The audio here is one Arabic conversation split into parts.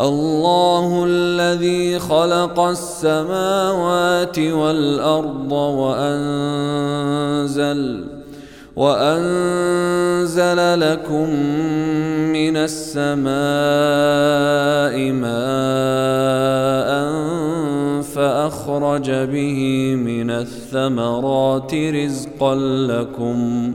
الله الذي خلق السماوات والأرض وأنزل وأنزل لكم من السماء ماء فأخرج به من الثمرات رزقا لكم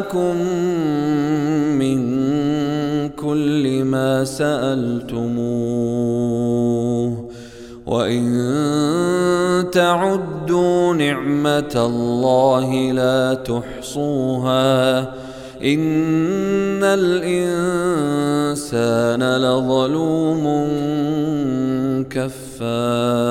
وآتاكم من كل ما سألتموه وإن تعدوا نعمة الله لا تحصوها إن الإنسان لظلوم كفار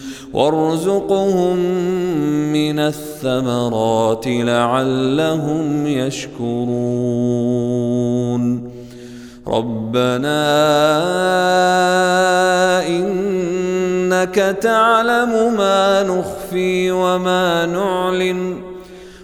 وارزقهم من الثمرات لعلهم يشكرون. ربنا إنك تعلم ما نخفي وما نعلن.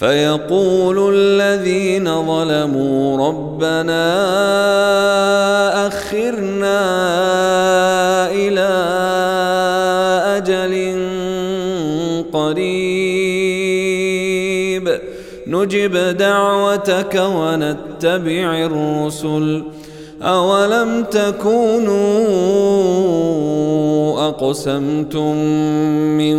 فيقول الذين ظلموا ربنا أخرنا إلى أجل قريب. نجب دعوتك ونتبع الرسل. أولم تكونوا أقسمتم من